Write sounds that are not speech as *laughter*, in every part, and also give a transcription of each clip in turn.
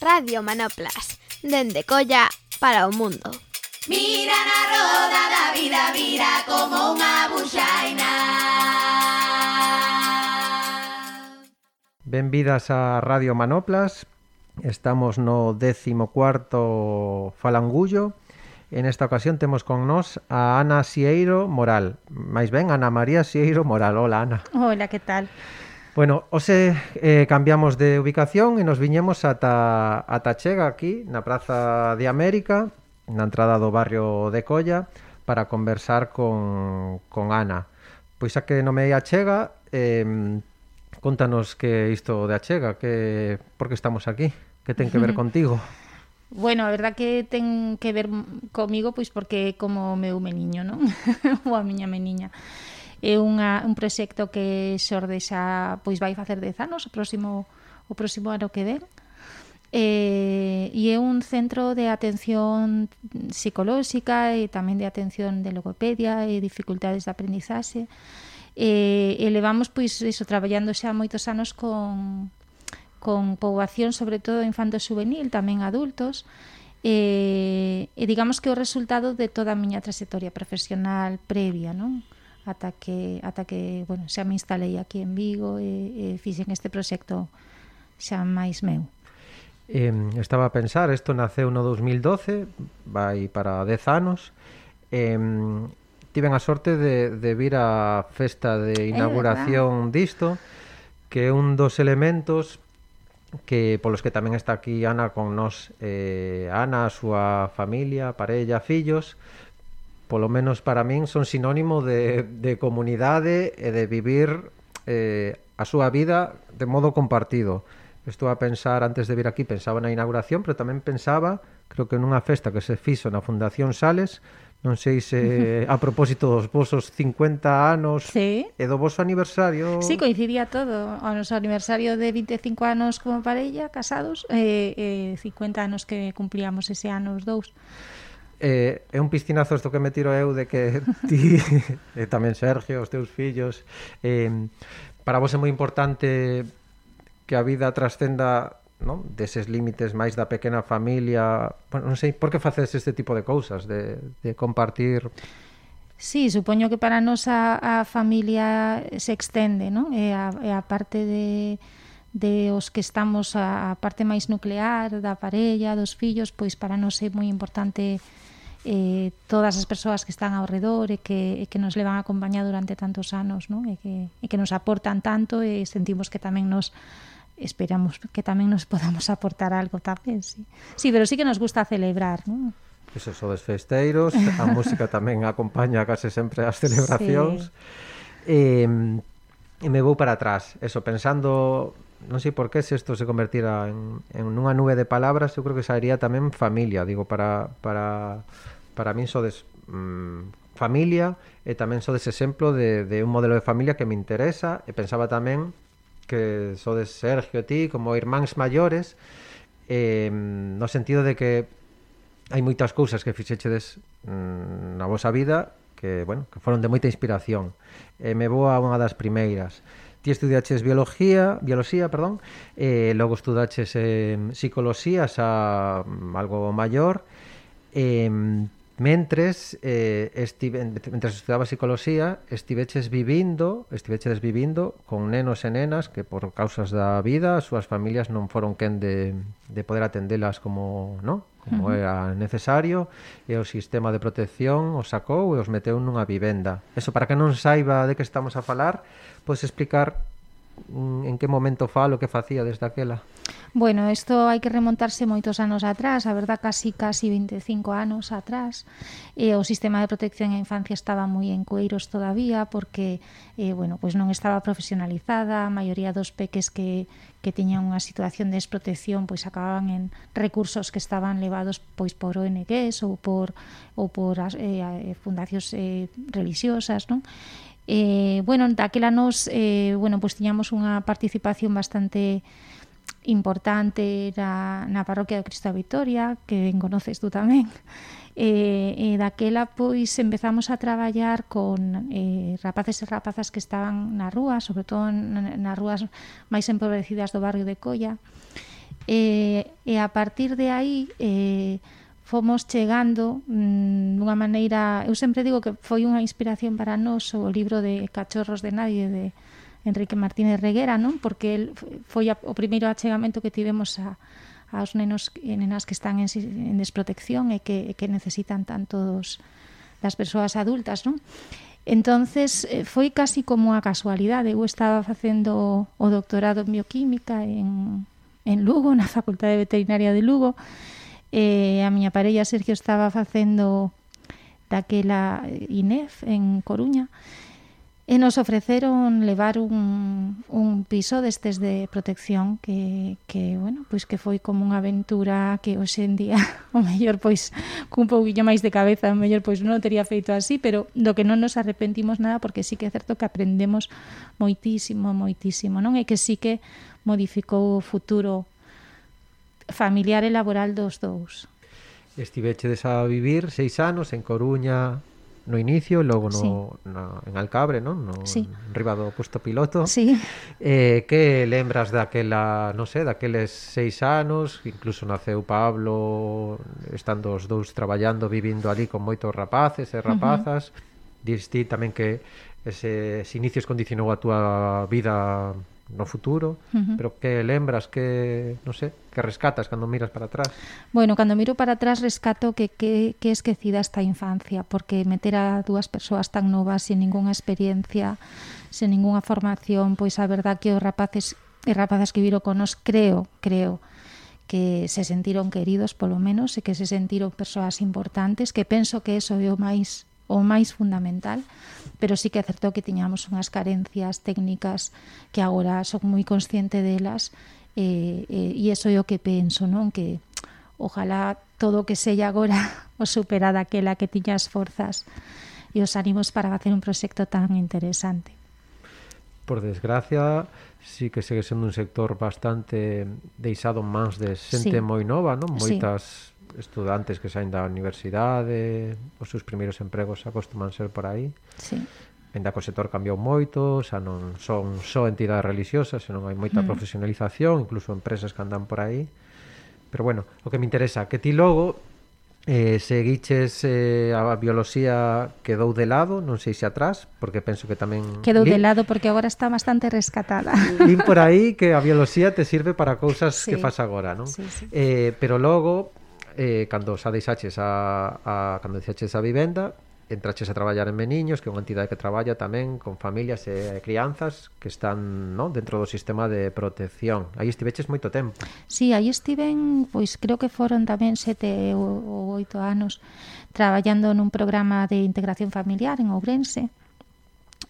Radio Manoplas, dende Colla para o mundo. Mira na roda da vida, vira como unha buxaina. Benvidas a Radio Manoplas. Estamos no 14º Falangullo. En esta ocasión temos con nós a Ana Sieiro Moral. Mais ben, Ana María Sieiro Moral. Hola, Ana. Hola, que tal? Bueno, hoxe eh, cambiamos de ubicación e nos viñemos ata, ata Chega aquí, na Praza de América, na entrada do barrio de Colla, para conversar con, con Ana. Pois a que nomei a Chega, eh, contanos que isto de Achega, que por que estamos aquí, que ten que ver *laughs* contigo. Bueno, a verdad que ten que ver comigo pois porque como meu meniño, non? *laughs* Ou a miña meniña. É unha, un proxecto que xorde xa pois vai facer 10 anos o próximo, o próximo ano que ven. Eh, e é un centro de atención psicolóxica e tamén de atención de logopedia e dificultades de aprendizaxe. Eh, e levamos pois iso traballando xa moitos anos con con poboación sobre todo infanto juvenil, tamén adultos. Eh, e digamos que o resultado de toda a miña trayectoria profesional previa, non? ata que ata que, bueno, xa me instalei aquí en Vigo e, e fixen este proxecto xa máis meu. Eh, estaba a pensar, isto naceu no 2012, vai para 10 anos. Eh, tiven a sorte de, de vir á festa de inauguración disto, que é un dos elementos que polos que tamén está aquí Ana con nós, eh, Ana, a súa familia, parella, fillos, polo menos para min, son sinónimo de, de comunidade e de vivir eh, a súa vida de modo compartido. Estou a pensar, antes de vir aquí, pensaba na inauguración, pero tamén pensaba, creo que nunha festa que se fixo na Fundación Sales, non sei se *laughs* a propósito dos vosos 50 anos sí. e do voso aniversario... Sí, coincidía todo, o noso aniversario de 25 anos como parella, casados, e eh, eh, 50 anos que cumplíamos ese ano os dous. Eh, é un piscinazo isto que me tiro eu de que *laughs* ti e tamén Sergio, os teus fillos eh, para vos é moi importante que a vida trascenda non? deses límites máis da pequena familia bueno, non sei, por que facedes este tipo de cousas de, de compartir Sí, supoño que para nós a, a familia se extende, non? E a, e a parte de, de os que estamos a, a parte máis nuclear da parella, dos fillos, pois para nós é moi importante eh, todas as persoas que están ao redor e que, e que nos levan a acompañar durante tantos anos non? E, que, e que nos aportan tanto e sentimos que tamén nos esperamos que tamén nos podamos aportar algo tamén, sí. Sí, pero sí que nos gusta celebrar, non? Eso sodes festeiros, a *laughs* música tamén acompaña case sempre as celebracións. Sí. Eh, e me vou para atrás, eso, pensando non sei por que se isto se convertira en, en unha nube de palabras, eu creo que sairía tamén familia, digo, para para para min sodes mm, familia e tamén sodes exemplo de, de un modelo de familia que me interesa e pensaba tamén que sodes Sergio ti como irmáns maiores eh, no sentido de que hai moitas cousas que fixechedes mm, na vosa vida que, bueno, que foron de moita inspiración. E me vou a unha das primeiras ti estudiaches biología, bioloxía, perdón, e eh, logo estudaches eh, psicoloxía xa mm, algo maior. Eh, mentres eh, estive, mentres estudaba psicoloxía, estiveches vivindo, estiveches vivindo con nenos e nenas que por causas da vida as súas familias non foron quen de, de poder atendelas como, non? como era necesario e o sistema de protección os sacou e os meteu nunha vivenda. Eso para que non saiba de que estamos a falar, pois explicar Mm, en que momento falo, que facía desde aquela? Bueno, isto hai que remontarse moitos anos atrás, a verdad casi casi 25 anos atrás. Eh, o sistema de protección á infancia estaba moi en cueiros todavía porque eh, bueno, pois non estaba profesionalizada, a maioría dos peques que, que tiñan unha situación de desprotección pois acababan en recursos que estaban levados pois por ONGs ou por ou por eh, eh, fundacións eh, religiosas, non? Eh, bueno, daquela nos eh, bueno, pois pues tiñamos unha participación bastante importante na, na parroquia do Cristo da Victoria, que ben conoces tú tamén. *laughs* Eh, eh, daquela pois empezamos a traballar con eh, rapaces e rapazas que estaban na rúa, sobre todo nas rúas máis empobrecidas do barrio de Colla. Eh, e a partir de aí eh, fomos chegando mmm, dunha maneira, eu sempre digo que foi unha inspiración para nós o libro de Cachorros de Nadie de Enrique Martínez Reguera, non? Porque el foi a, o primeiro achegamento que tivemos a aos nenos e nenas que están en, en desprotección e que, e que necesitan tanto dos, das persoas adultas, non? Entonces eh, foi casi como a casualidade. Eu estaba facendo o doctorado en bioquímica en, en Lugo, *laughs* na Facultade de Veterinaria de Lugo, e eh, a miña parella Sergio estaba facendo daquela INEF en Coruña e nos ofreceron levar un, un piso destes de protección que, que, bueno, pois que foi como unha aventura que hoxe en día *laughs* o mellor pois cun pouquinho máis de cabeza, o mellor pois non o teria feito así, pero do que non nos arrepentimos nada porque sí que é certo que aprendemos moitísimo, moitísimo, non? E que sí que modificou o futuro familiar e laboral dos dous. Estivechedes a vivir seis anos en Coruña no inicio logo no, sí. na, en Alcabre, non? No, sí. Riba do posto piloto. Sí. Eh, que lembras daquela, non sei, daqueles seis anos, incluso naceu Pablo, estando os dous traballando, vivindo ali con moitos rapaces e rapazas. Uh -huh. Diste tamén que ese, ese inicios condicionou a túa vida no futuro, uh -huh. pero que lembras, que, non sei, que rescatas cando miras para atrás? Bueno, cando miro para atrás rescato que, que, que esquecida esta infancia, porque meter a dúas persoas tan novas sin ningunha experiencia, sin ningunha formación, pois a verdad que os rapaces e rapazas que viro con nos, creo, creo, que se sentiron queridos polo menos e que se sentiron persoas importantes, que penso que eso é o máis o máis fundamental, pero sí que é certo que tiñamos unhas carencias técnicas que agora son moi consciente delas eh, eh, e iso é o que penso, non? Que ojalá todo o que sella agora *laughs* o supera daquela que tiña as forzas e os ánimos para facer un proxecto tan interesante. Por desgracia, sí que segue sendo un sector bastante deixado en mans de xente sí. moi nova, non? Moitas sí estudantes que saen da universidade, os seus primeiros empregos acostuman ser por aí. Sí. Ainda que o sector cambiou moito, xa non son só entidades religiosas, senón hai moita mm. profesionalización, incluso empresas que andan por aí. Pero bueno, o que me interesa, que ti logo Eh, seguiches eh, a bioloxía quedou de lado, non sei se atrás, porque penso que tamén... Quedou li... de lado porque agora está bastante rescatada. *laughs* Lin por aí que a bioloxía te sirve para cousas sí. que fas agora, non? Sí, sí. Eh, pero logo eh, cando xa deixaches a, a cando deixaches a vivenda entraches a traballar en Meniños, que é unha entidade que traballa tamén con familias e crianzas que están no, dentro do sistema de protección. Aí estiveches moito tempo. Sí, aí estiven, pois creo que foron tamén sete ou oito anos traballando nun programa de integración familiar en Ourense.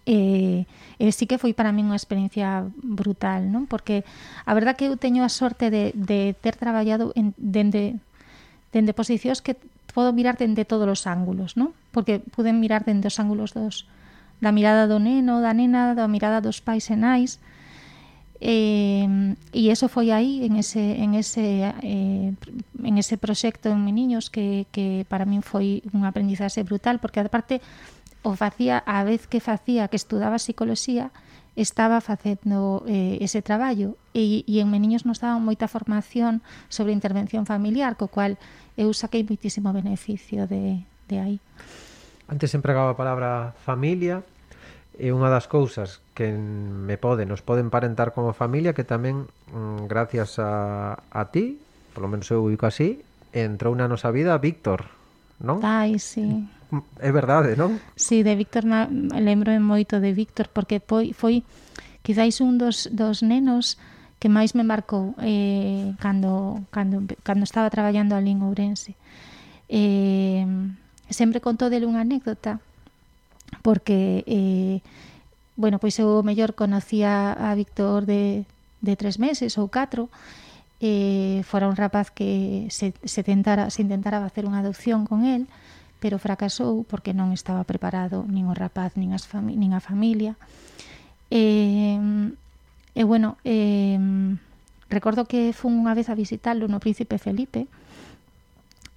E, e sí que foi para min unha experiencia brutal, non? Porque a verdad que eu teño a sorte de, de ter traballado en, dende dende posicións que podo mirar dende todos os ángulos, non? Porque puden mirar dende os ángulos dos da mirada do neno, da nena, da mirada dos pais e nais. Eh, e eso foi aí en ese en ese eh, en ese proxecto en Meniños que, que para min foi un aprendizaxe brutal porque aparte o facía a vez que facía que estudaba psicología, estaba facendo eh, ese traballo e, e en Meniños nos daban moita formación sobre intervención familiar, co cual eu saquei moitísimo beneficio de, de aí. Antes empregaba a palabra familia, é unha das cousas que me pode, nos pode emparentar como familia que tamén, mm, gracias a, a ti, polo menos eu ubico así, entrou na nosa vida Víctor, non? Ai, sí é verdade, non? Si, sí, de Víctor lembro moito de Víctor porque foi, foi quizáis un dos, dos nenos que máis me marcou eh, cando, cando, cando estaba traballando ali en Ourense. Eh, sempre contou dele unha anécdota porque eh, bueno, pois eu mellor conocía a Víctor de, de tres meses ou catro eh, fora un rapaz que se, se, tentara, se intentara facer unha adopción con él pero fracasou porque non estaba preparado nin o rapaz nin, as fami nin a familia. E, e bueno, e, recordo que fun unha vez a visitarlo no Príncipe Felipe,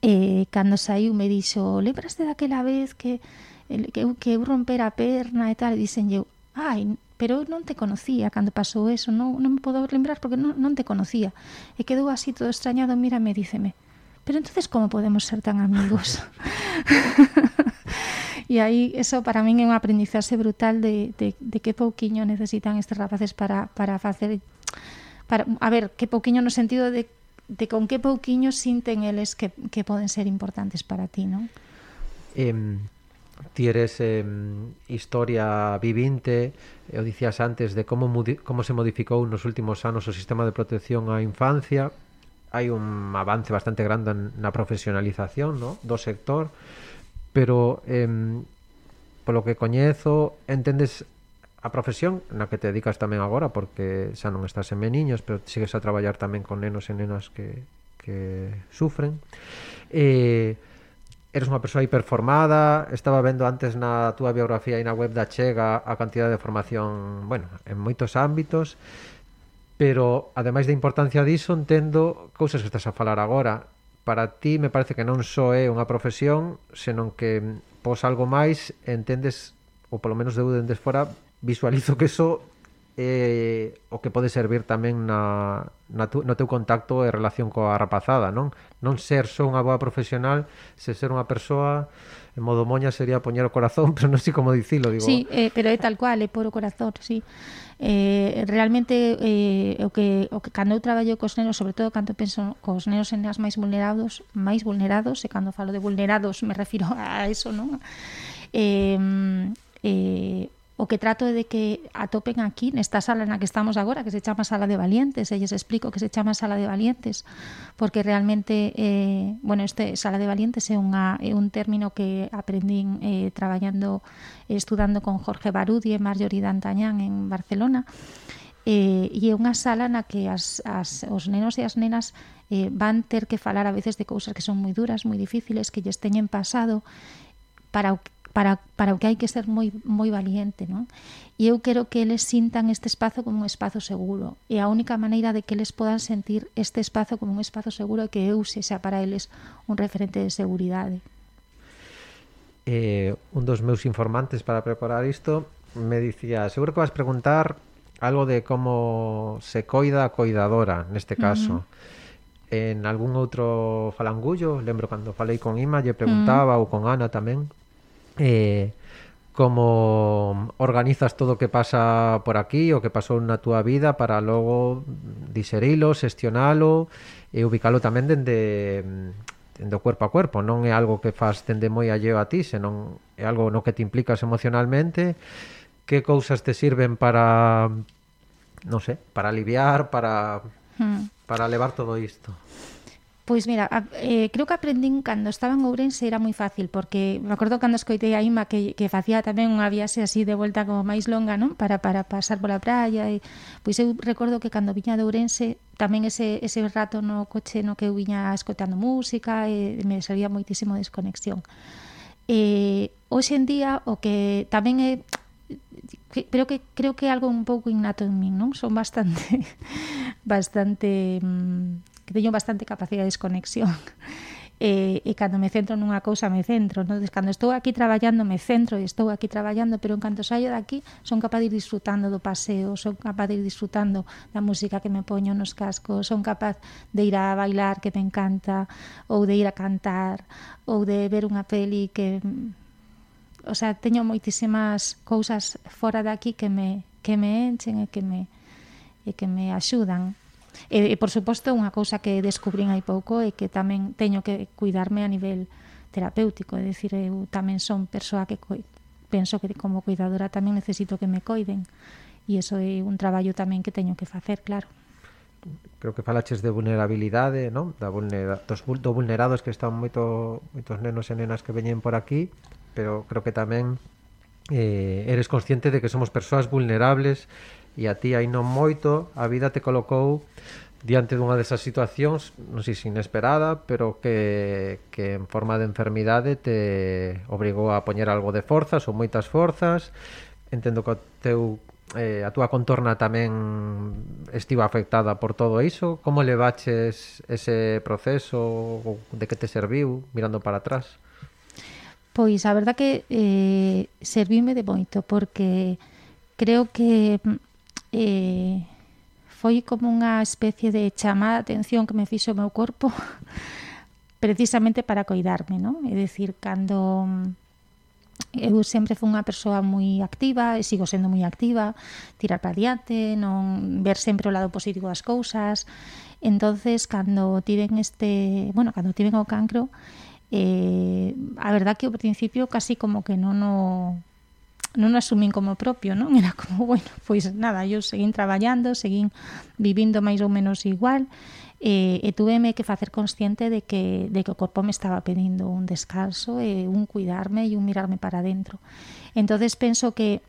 e cando saiu me dixo, lembraste daquela vez que, que, que eu romper a perna e tal, e dixenlle, ai, pero non te conocía cando pasou eso, non, non me podo lembrar porque non, non te conocía. E quedou así todo extrañado, mírame, díceme, Pero entonces, como podemos ser tan amigos? *laughs* e aí, eso para min é un aprendizaxe brutal de, de, de que pouquiño necesitan estes rapaces para, para facer... Para, a ver, que pouquiño no sentido de, de con que pouquiño sinten eles que, que poden ser importantes para ti, non? Eh, ti eres eh, historia vivinte, e o dicías antes de como, como se modificou nos últimos anos o sistema de protección á infancia, hai un avance bastante grande na profesionalización no? do sector pero eh, polo que coñezo entendes a profesión na que te dedicas tamén agora porque xa non estás en meniños pero sigues a traballar tamén con nenos e nenas que, que sufren eh, eres unha persoa hiperformada estaba vendo antes na túa biografía e na web da Chega a cantidad de formación bueno, en moitos ámbitos pero ademais da importancia diso entendo cousas que estás a falar agora para ti me parece que non só é unha profesión senón que mm, pos algo máis entendes ou polo menos eu dende fora visualizo que eso é o que pode servir tamén na, na tu, no teu contacto e relación coa rapazada, non? Non ser só unha boa profesional, se ser unha persoa en modo moña sería poñer o corazón, *laughs* pero non sei como dicilo, digo. Sí, eh, pero é tal cual, é por o corazón, sí. Eh, realmente eh, o que o que cando eu traballo cos nenos, sobre todo cando penso cos nenos e nenas máis vulnerados, máis vulnerados, e cando falo de vulnerados me *laughs* refiro a eso, non? Eh, eh, o que trato é de que atopen aquí nesta sala na que estamos agora, que se chama Sala de Valientes, e lles explico que se chama Sala de Valientes, porque realmente, eh, bueno, este Sala de Valientes é, unha, é un término que aprendín eh, traballando, eh, estudando con Jorge Barudi e Marjorie Dantañán en Barcelona, eh, e é unha sala na que as, as, os nenos e as nenas eh, van ter que falar a veces de cousas que son moi duras, moi difíciles, que lles teñen pasado, para o, para, para o que hai que ser moi, moi valiente, non? E eu quero que eles sintan este espazo como un espazo seguro. E a única maneira de que eles podan sentir este espazo como un espazo seguro é que eu sexa para eles un referente de seguridade. Eh, un dos meus informantes para preparar isto me dicía, seguro que vas preguntar algo de como se coida a coidadora, neste caso. Uh -huh en algún outro falangullo, lembro cando falei con Ima, lle preguntaba mm. ou con Ana tamén, eh, como organizas todo o que pasa por aquí o que pasou na túa vida para logo diserilo, xestionalo e ubicalo tamén dende dende o corpo a corpo, non é algo que faz dende moi alleo a ti, senón é algo no que te implicas emocionalmente, que cousas te sirven para non sei, para aliviar, para hmm. para levar todo isto. Pois mira, a, eh, creo que aprendín cando estaba en Ourense era moi fácil, porque me acordo cando escoitei a Ima que, que facía tamén unha viaxe así de volta como máis longa, non? Para, para pasar pola praia e, pois eu recordo que cando viña de Ourense tamén ese, ese rato no coche no que eu viña escoitando música e me servía moitísimo desconexión. Eh, hoxe en día o que tamén é que, creo que creo que é algo un pouco innato en min, non? Son bastante *laughs* bastante mmm, que teño bastante capacidade de desconexión *laughs* e, eh, e cando me centro nunha cousa me centro, non? cando estou aquí traballando me centro e estou aquí traballando, pero en canto saio daqui son capaz de ir disfrutando do paseo, son capaz de ir disfrutando da música que me poño nos cascos, son capaz de ir a bailar que me encanta, ou de ir a cantar, ou de ver unha peli que o sea, teño moitísimas cousas fora daqui que me que me enchen e que me e que me axudan E, e por suposto, unha cousa que descubrín hai pouco é que tamén teño que cuidarme a nivel terapéutico, é dicir, eu tamén son persoa que penso que como cuidadora tamén necesito que me coiden e iso é un traballo tamén que teño que facer, claro creo que falaches de vulnerabilidade, non? Da vulnera, dos do vulnerados que están moito moitos nenos e nenas que veñen por aquí, pero creo que tamén eh, eres consciente de que somos persoas vulnerables e a ti aí non moito a vida te colocou diante dunha desas situacións, non sei se inesperada, pero que, que en forma de enfermidade te obrigou a poñer algo de forzas ou moitas forzas. Entendo que o teu eh, a túa contorna tamén estiva afectada por todo iso. Como levaches ese proceso? De que te serviu mirando para atrás? Pois a verdad que eh, servime de moito porque creo que mm, eh, foi como unha especie de chamada de atención que me fixo o meu corpo *laughs* precisamente para coidarme, non? É dicir, cando mm, eu sempre fui unha persoa moi activa e sigo sendo moi activa, tirar para diante, non ver sempre o lado positivo das cousas. Entonces, cando tiven este, bueno, cando tiven o cancro, eh, a verdad que ao principio casi como que non o non asumín como propio, non? *laughs* Era como, bueno, pois nada, eu seguín traballando, seguín vivindo máis ou menos igual, e, e que facer consciente de que, de que o corpo me estaba pedindo un descanso e un cuidarme e un mirarme para dentro. entonces penso que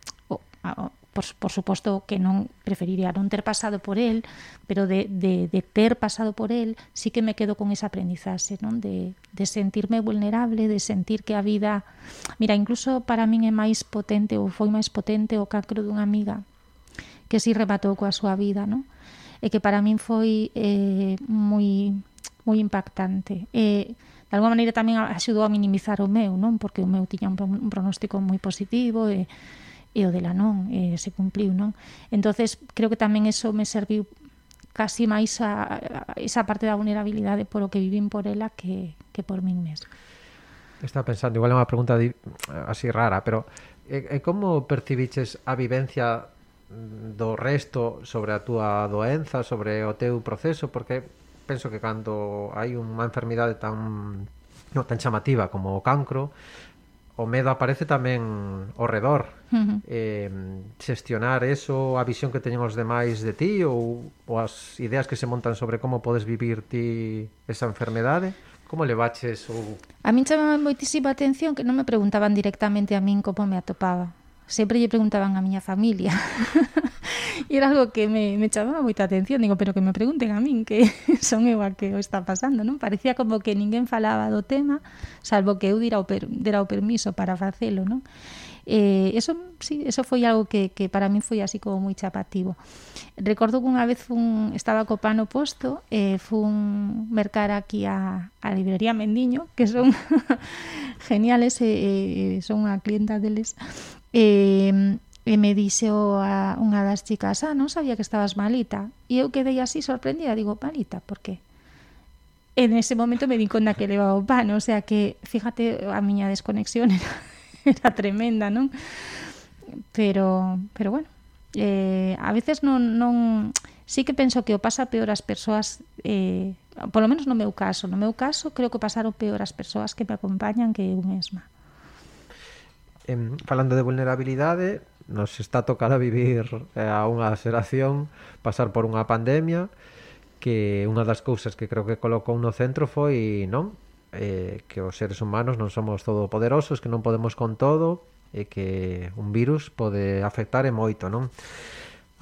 por, por suposto que non preferiría non ter pasado por el, pero de, de, de ter pasado por el, sí que me quedo con esa aprendizaxe, non? De, de sentirme vulnerable, de sentir que a vida... Mira, incluso para min é máis potente ou foi máis potente o cancro dunha amiga que si rematou coa súa vida, non? E que para min foi eh, moi moi impactante. E de alguma maneira tamén axudou a minimizar o meu, non? Porque o meu tiña un pronóstico moi positivo e e o dela non, eh, se cumpliu, non? entonces creo que tamén eso me serviu casi máis a, a esa parte da vulnerabilidade polo que vivín por ela que, que por min mesmo. Está pensando, igual é unha pregunta di, así rara, pero e, e como percibiches a vivencia do resto sobre a túa doenza, sobre o teu proceso, porque penso que cando hai unha enfermidade tan no, tan chamativa como o cancro, o medo aparece tamén ao redor. Uh -huh. eh, xestionar eso, a visión que teñen os demais de ti ou, ou as ideas que se montan sobre como podes vivir ti esa enfermedade? Como le baches ou... A min chamaba moitísima atención que non me preguntaban directamente a min como me atopaba. Sempre lle preguntaban a miña familia. *laughs* *laughs* e era algo que me, me chamaba moita atención, digo, pero que me pregunten a min que *laughs* son eu a que o está pasando, non? Parecía como que ninguén falaba do tema, salvo que eu dira o, per, dira o permiso para facelo, non? Eh, eso, sí, eso foi algo que, que para mí foi así como moi chapativo. Recordo que unha vez fun, estaba co pano posto, eh, fun mercar aquí a, a librería Mendiño, que son *laughs* geniales, eh, eh, son unha clienta deles, eh, E me dixe o, a, unha das chicas, ah, non sabía que estabas malita. E eu quedei así sorprendida, digo, malita, por que? En ese momento me di conta que levaba o pan, o sea que, fíjate, a miña desconexión *laughs* era, era tremenda, non? Pero, pero bueno, eh, a veces non, non... Sí que penso que o pasa peor as persoas, eh, polo menos no meu caso, no meu caso creo que pasaron peor as persoas que me acompañan que eu mesma. Em, falando de vulnerabilidade, nos está a tocar a vivir eh, a unha xeración pasar por unha pandemia que unha das cousas que creo que colocou no centro foi non eh, que os seres humanos non somos todopoderosos, que non podemos con todo e que un virus pode afectar e moito, non?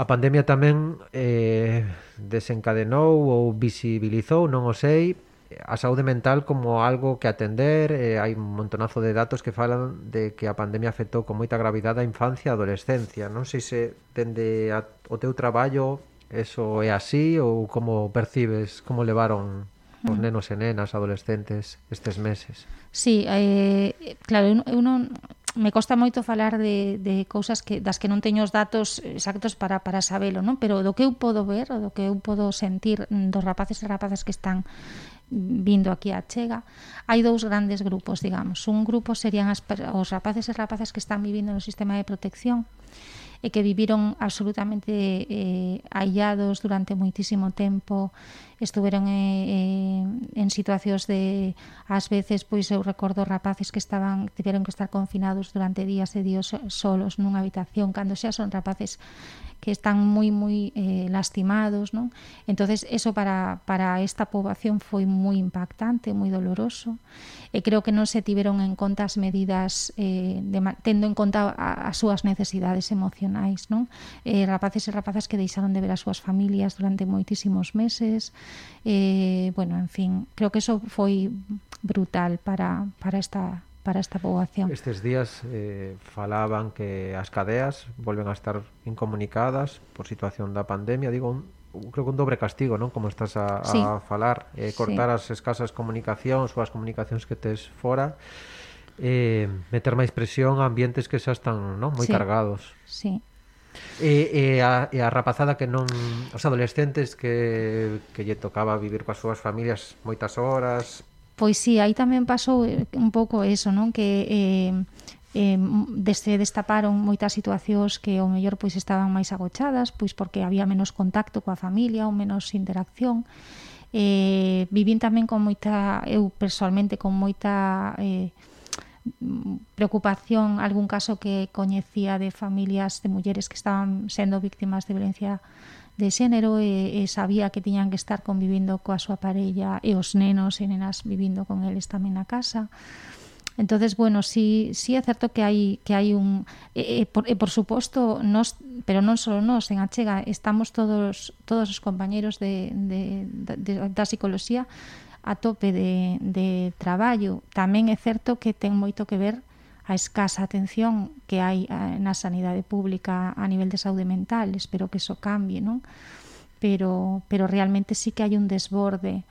A pandemia tamén eh, desencadenou ou visibilizou, non o sei, a saúde mental como algo que atender, eh, hai un montonazo de datos que falan de que a pandemia afectou con moita gravidade a infancia e a adolescencia. Non sei se dende a, o teu traballo eso é así ou como percibes, como levaron os mm. nenos e nenas, adolescentes estes meses. Sí, eh, claro, eu non, me costa moito falar de, de cousas que das que non teño os datos exactos para, para sabelo, non? pero do que eu podo ver, do que eu podo sentir mm, dos rapaces e rapazas que están vindo aquí a Chega, hai dous grandes grupos, digamos. Un grupo serían as, os rapaces e rapazas que están vivindo no sistema de protección e que viviron absolutamente eh, aillados durante moitísimo tempo, estuveron eh, eh, en situacións de ás veces, pois eu recordo rapaces que estaban tiveron que estar confinados durante días e días solos nunha habitación, cando xa son rapaces que están moi moi eh, lastimados, non? Entonces eso para para esta poboación foi moi impactante, moi doloroso. E creo que non se tiveron en conta as medidas eh de, tendo en conta a, as súas necesidades emocionais, non? Eh rapaces e rapazas que deixaron de ver as súas familias durante moitísimos meses. Eh bueno, en fin, creo que eso foi brutal para para esta para esta poboación. Estes días eh, falaban que as cadeas volven a estar incomunicadas por situación da pandemia, digo, un, creo que un dobre castigo, non? Como estás a, sí. a falar, eh, cortar sí. as escasas comunicacións ou as comunicacións que tes fora, eh, meter máis presión a ambientes que xa están non? moi sí. cargados. Sí, E, e, a, e a rapazada que non os adolescentes que, que lle tocaba vivir coas súas familias moitas horas Pois sí, aí tamén pasou eh, un pouco eso, non? Que eh, eh, deste destaparon moitas situacións que ao mellor pois estaban máis agochadas, pois porque había menos contacto coa familia ou menos interacción. Eh, vivín tamén con moita, eu personalmente con moita eh, preocupación algún caso que coñecía de familias de mulleres que estaban sendo víctimas de violencia de xénero e, e sabía que tiñan que estar convivindo coa súa parella e os nenos e nenas vivindo con eles tamén na casa. Entonces, bueno, sí, sí é certo que hai que hai un e, e, por, e por suposto nós, pero non só nós en Achega, estamos todos todos os compañeiros de, de, de, de da psicoloxía a tope de, de traballo. Tamén é certo que ten moito que ver a escasa atención que hai eh, na sanidade pública a nivel de saúde mental, espero que eso cambie, non? Pero, pero realmente sí que hai un desborde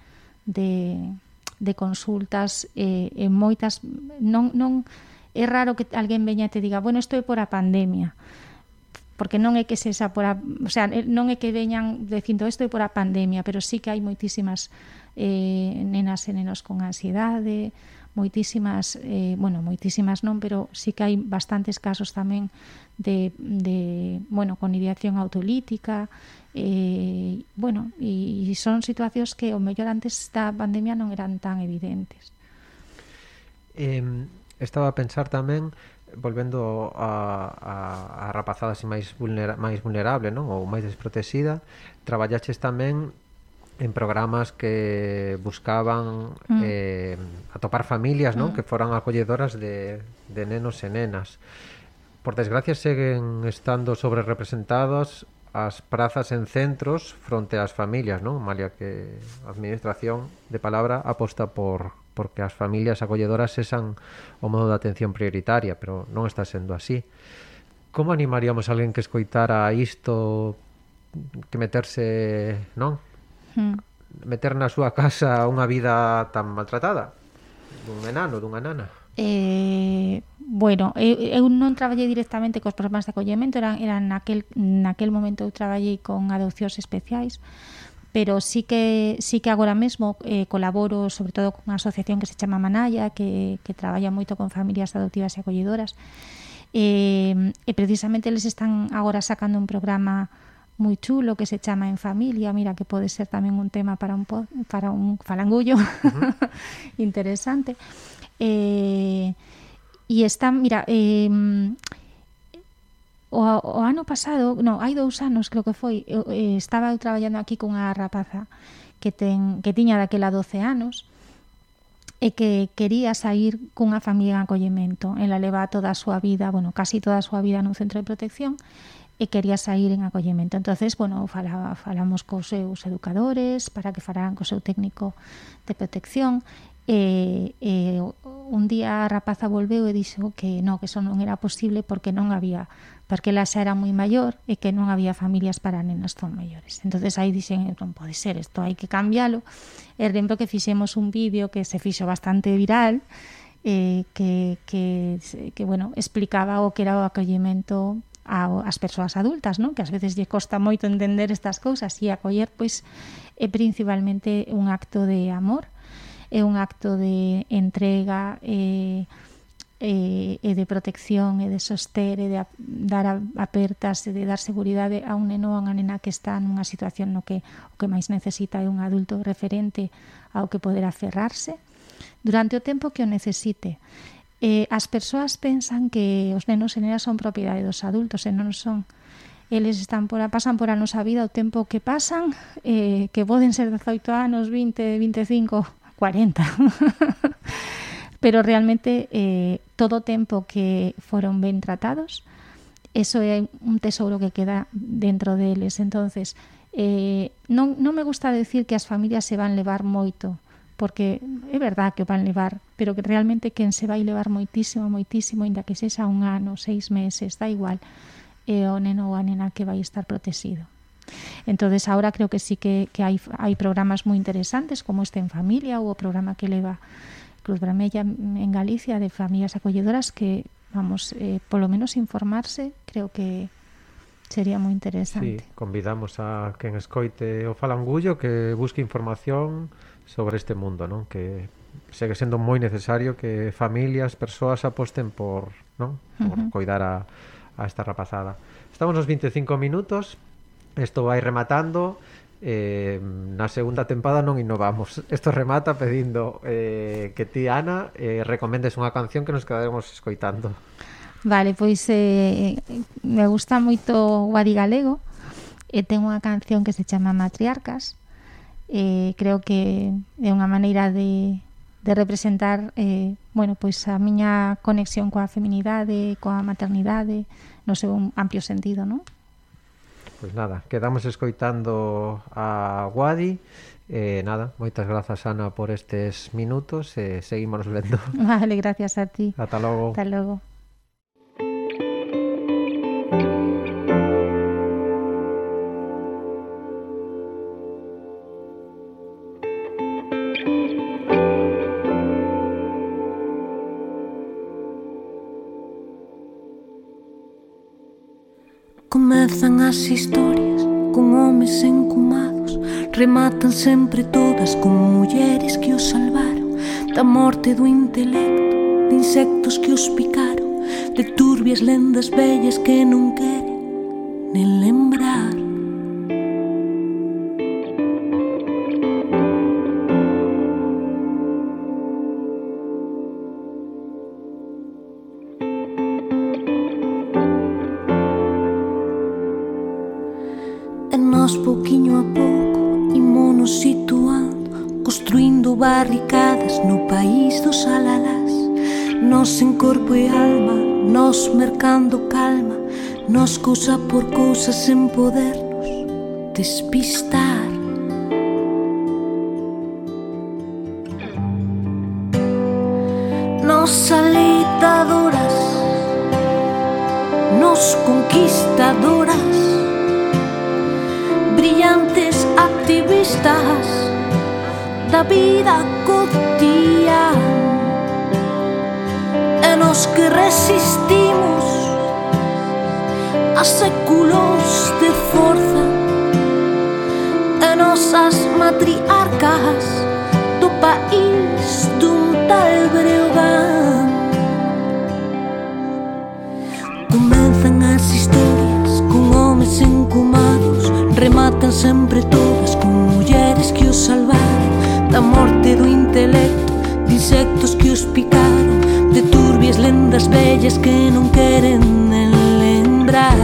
de, de consultas eh, en moitas... Non, non, é raro que alguén veña e te diga, bueno, isto é por a pandemia, porque non é que se esa por a, o sea, non é que veñan dicindo isto é por a pandemia, pero sí que hai moitísimas eh, nenas e nenos con ansiedade, moitísimas, eh, bueno, moitísimas non, pero sí que hai bastantes casos tamén de, de bueno, con ideación autolítica, eh, bueno, e son situacións que o mellor antes da pandemia non eran tan evidentes. Eh, estaba a pensar tamén volvendo a, a, a rapazada así máis, vulnera, máis vulnerable non? ou máis desprotexida traballaches tamén en programas que buscaban mm. eh, atopar familias non mm. que foran acolledoras de, de nenos e nenas. Por desgracia seguen estando sobre representadas as prazas en centros fronte ás familias, non? Malia que a administración de palabra aposta por porque as familias acolledoras sesan o modo de atención prioritaria, pero non está sendo así. Como animaríamos a alguén que escoitara isto que meterse, non? mm. meter na súa casa unha vida tan maltratada dun enano, dunha nana eh, bueno, eu, eu non traballei directamente cos programas de acollemento, eran, eran naquel, naquel momento eu traballei con adopcións especiais, pero sí que sí que agora mesmo eh, colaboro sobre todo con unha asociación que se chama Manaya, que, que traballa moito con familias adoptivas e acolledoras, eh, e precisamente eles están agora sacando un programa moi chulo que se chama en familia, mira que pode ser tamén un tema para un para un falangullo uh *laughs* -huh. interesante. Eh, e está, mira, eh, o, o ano pasado, no, hai dous anos creo que foi, eu, eh, estaba eu traballando aquí cunha rapaza que ten que tiña daquela 12 anos e que quería sair cunha familia en acollemento. Ela leva toda a súa vida, bueno, casi toda a súa vida nun centro de protección e quería sair en acollemento. entonces bueno, fala, falamos cos seus educadores para que falaran co seu técnico de protección e, e un día a rapaza volveu e dixo que no, que eso non era posible porque non había porque ela xa era moi maior e que non había familias para nenas tan maiores. entonces aí dixen, eh, non pode ser, isto hai que cambiálo. E lembro que fixemos un vídeo que se fixo bastante viral eh, que, que, que, bueno, explicaba o que era o acollemento ás persoas adultas, non? Que ás veces lle costa moito entender estas cousas e acoller pois é principalmente un acto de amor, é un acto de entrega e e, e de protección e de soster e de dar apertas e de dar seguridade a un neno ou a unha nena que está nunha situación no que o que máis necesita é un adulto referente ao que poder aferrarse durante o tempo que o necesite eh, as persoas pensan que os nenos e nenas son propiedade dos adultos e non son. Eles están por a, pasan por a nosa vida o tempo que pasan eh, que poden ser 18 anos, 20, 25 40 pero realmente eh, todo o tempo que foron ben tratados eso é un tesouro que queda dentro deles. Entonces eh, non, non me gusta decir que as familias se van levar moito porque é verdad que o van levar, pero que realmente quen se vai levar moitísimo, moitísimo, inda que sexa un ano, seis meses, da igual, é o neno ou a nena que vai estar protegido. Entonces ahora creo que sí que, que hai, hai programas moi interesantes como este en familia ou o programa que leva Cruz Bramella en Galicia de familias acolledoras que, vamos, eh, polo menos informarse, creo que sería moi interesante. Sí, convidamos a quen escoite o falangullo que busque información sobre este mundo, non? Que segue sendo moi necesario que familias, persoas aposten por, non? Por uh -huh. coidar a, a esta rapazada. Estamos nos 25 minutos, isto vai rematando, eh, na segunda tempada non innovamos. *laughs* Isto remata pedindo eh, que ti, Ana, eh, recomendes unha canción que nos quedaremos escoitando. Vale, pois eh, eh me gusta moito o Guadi Galego e ten unha canción que se chama Matriarcas eh, creo que é unha maneira de, de representar eh, bueno, pois a miña conexión coa feminidade, coa maternidade, no seu amplio sentido, non? Pois nada, quedamos escoitando a Wadi Eh, nada, moitas grazas Ana por estes minutos e eh, seguimos vendo. *laughs* Vale, gracias a ti. Ata logo. Ata logo. As historias con homes encumados. Rematan sempre todas con mulleres que os salvaron. Da morte do intelecto, de insectos que os picaron. De turbias lendas bellas que non queren nen lembrar. pouquiño a pouco imonos situando construindo barricadas no país dos alalás. Nos en corpo e alma nos mercando calma nos cousa por cousa sen podernos despistar. Nos alitadoras nos conquistadoras activistas da vida cotía e nos que resistimos a séculos de forza e nosas matriarcas do país. Eran sempre todas con mulleres que os salvaron. Da morte do intelecto, de insectos que os picaron De turbias lendas bellas que non queren lembrar.